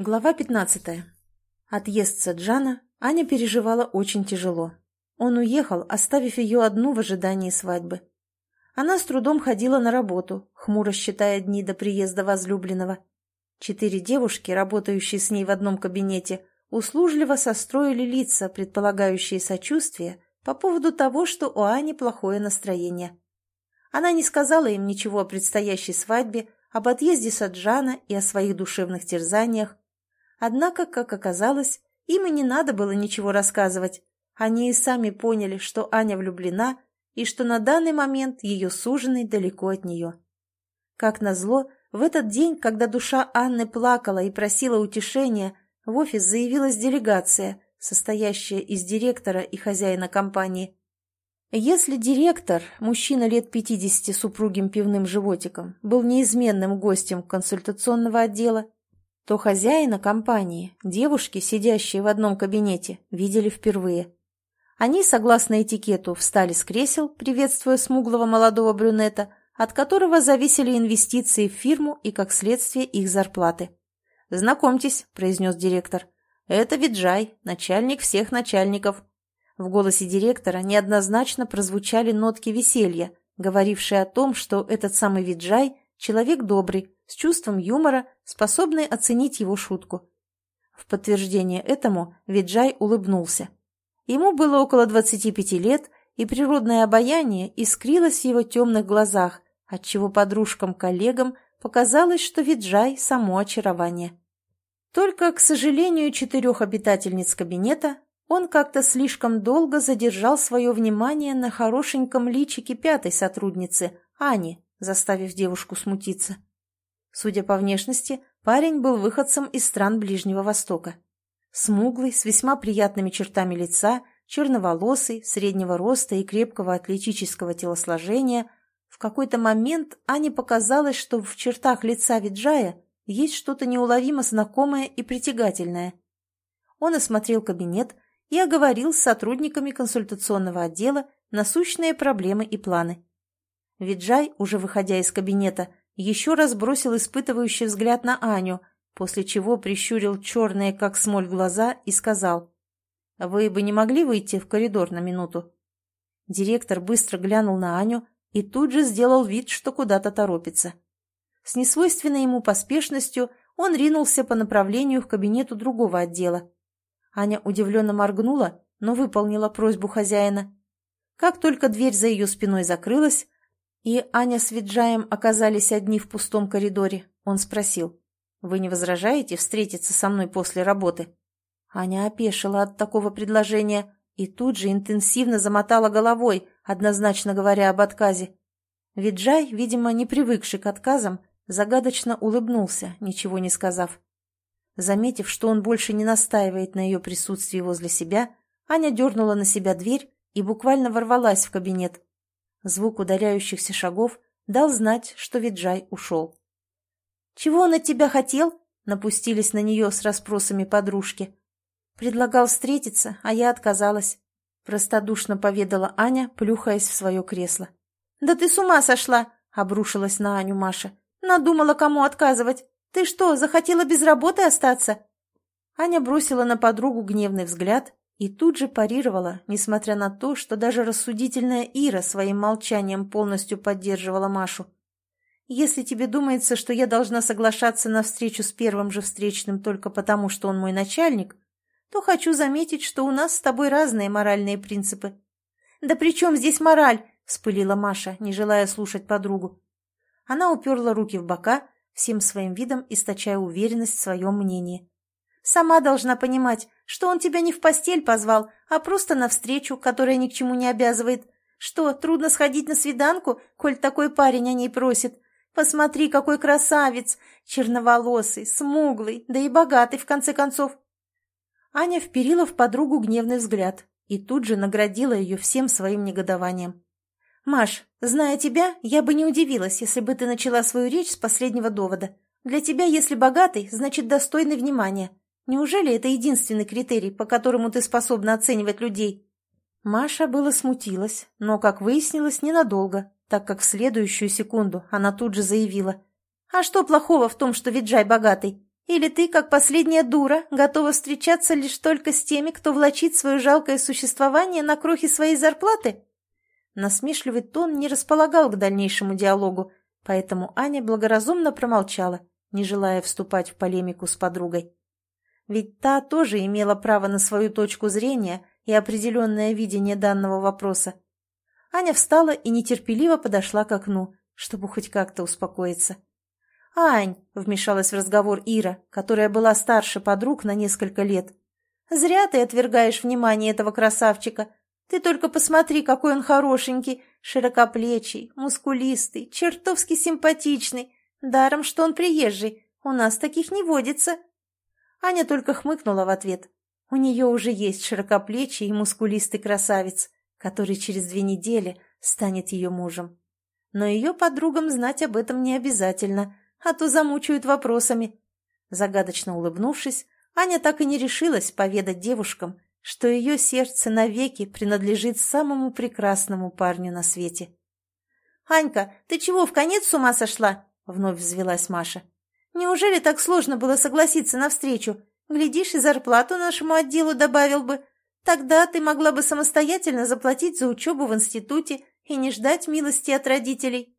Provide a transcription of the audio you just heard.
Глава 15. Отъезд Саджана Аня переживала очень тяжело. Он уехал, оставив ее одну в ожидании свадьбы. Она с трудом ходила на работу, хмуро считая дни до приезда возлюбленного. Четыре девушки, работающие с ней в одном кабинете, услужливо состроили лица, предполагающие сочувствие, по поводу того, что у Ани плохое настроение. Она не сказала им ничего о предстоящей свадьбе, об отъезде Саджана и о своих душевных терзаниях, Однако, как оказалось, им и не надо было ничего рассказывать. Они и сами поняли, что Аня влюблена и что на данный момент ее суженый далеко от нее. Как назло, в этот день, когда душа Анны плакала и просила утешения, в офис заявилась делегация, состоящая из директора и хозяина компании. Если директор, мужчина лет 50 с упругим пивным животиком, был неизменным гостем консультационного отдела, то хозяина компании, девушки, сидящие в одном кабинете, видели впервые. Они, согласно этикету, встали с кресел, приветствуя смуглого молодого брюнета, от которого зависели инвестиции в фирму и, как следствие, их зарплаты. «Знакомьтесь», — произнес директор, — «это Виджай, начальник всех начальников». В голосе директора неоднозначно прозвучали нотки веселья, говорившие о том, что этот самый Виджай — человек добрый, с чувством юмора, способный оценить его шутку. В подтверждение этому Виджай улыбнулся. Ему было около 25 лет, и природное обаяние искрилось в его темных глазах, отчего подружкам-коллегам показалось, что Виджай – само очарование. Только, к сожалению, четырех обитательниц кабинета он как-то слишком долго задержал свое внимание на хорошеньком личике пятой сотрудницы, Ани, заставив девушку смутиться. Судя по внешности, парень был выходцем из стран Ближнего Востока. Смуглый, с весьма приятными чертами лица, черноволосый, среднего роста и крепкого атлетического телосложения, в какой-то момент Ане показалось, что в чертах лица Виджая есть что-то неуловимо знакомое и притягательное. Он осмотрел кабинет и оговорил с сотрудниками консультационного отдела насущные проблемы и планы. Виджай, уже выходя из кабинета, еще раз бросил испытывающий взгляд на Аню, после чего прищурил черные, как смоль, глаза и сказал, «Вы бы не могли выйти в коридор на минуту?» Директор быстро глянул на Аню и тут же сделал вид, что куда-то торопится. С несвойственной ему поспешностью он ринулся по направлению к кабинету другого отдела. Аня удивленно моргнула, но выполнила просьбу хозяина. Как только дверь за ее спиной закрылась, и Аня с Виджаем оказались одни в пустом коридоре. Он спросил, «Вы не возражаете встретиться со мной после работы?» Аня опешила от такого предложения и тут же интенсивно замотала головой, однозначно говоря об отказе. Виджай, видимо, не привыкший к отказам, загадочно улыбнулся, ничего не сказав. Заметив, что он больше не настаивает на ее присутствии возле себя, Аня дернула на себя дверь и буквально ворвалась в кабинет. Звук удаляющихся шагов дал знать, что Виджай ушел. «Чего он от тебя хотел?» — напустились на нее с расспросами подружки. «Предлагал встретиться, а я отказалась», — простодушно поведала Аня, плюхаясь в свое кресло. «Да ты с ума сошла!» — обрушилась на Аню Маша. «Надумала, кому отказывать. Ты что, захотела без работы остаться?» Аня бросила на подругу гневный взгляд и тут же парировала, несмотря на то, что даже рассудительная Ира своим молчанием полностью поддерживала Машу. «Если тебе думается, что я должна соглашаться на встречу с первым же встречным только потому, что он мой начальник, то хочу заметить, что у нас с тобой разные моральные принципы». «Да при чем здесь мораль?» – вспылила Маша, не желая слушать подругу. Она уперла руки в бока, всем своим видом источая уверенность в своем мнении. Сама должна понимать, что он тебя не в постель позвал, а просто на встречу, которая ни к чему не обязывает. Что, трудно сходить на свиданку, коль такой парень о ней просит? Посмотри, какой красавец! Черноволосый, смуглый, да и богатый, в конце концов. Аня вперила в подругу гневный взгляд и тут же наградила ее всем своим негодованием. «Маш, зная тебя, я бы не удивилась, если бы ты начала свою речь с последнего довода. Для тебя, если богатый, значит достойный внимания. Неужели это единственный критерий, по которому ты способна оценивать людей?» Маша было смутилась, но, как выяснилось, ненадолго, так как в следующую секунду она тут же заявила. «А что плохого в том, что Виджай богатый? Или ты, как последняя дура, готова встречаться лишь только с теми, кто влачит свое жалкое существование на крохи своей зарплаты?» Насмешливый тон не располагал к дальнейшему диалогу, поэтому Аня благоразумно промолчала, не желая вступать в полемику с подругой. Ведь та тоже имела право на свою точку зрения и определенное видение данного вопроса. Аня встала и нетерпеливо подошла к окну, чтобы хоть как-то успокоиться. «Ань», — вмешалась в разговор Ира, которая была старше подруг на несколько лет, — «зря ты отвергаешь внимание этого красавчика. Ты только посмотри, какой он хорошенький, широкоплечий, мускулистый, чертовски симпатичный. Даром, что он приезжий, у нас таких не водится». Аня только хмыкнула в ответ. У нее уже есть широкоплечий и мускулистый красавец, который через две недели станет ее мужем. Но ее подругам знать об этом не обязательно, а то замучают вопросами. Загадочно улыбнувшись, Аня так и не решилась поведать девушкам, что ее сердце навеки принадлежит самому прекрасному парню на свете. «Анька, ты чего, в конец с ума сошла?» — вновь взвелась Маша. «Неужели так сложно было согласиться на встречу? Глядишь, и зарплату нашему отделу добавил бы. Тогда ты могла бы самостоятельно заплатить за учебу в институте и не ждать милости от родителей».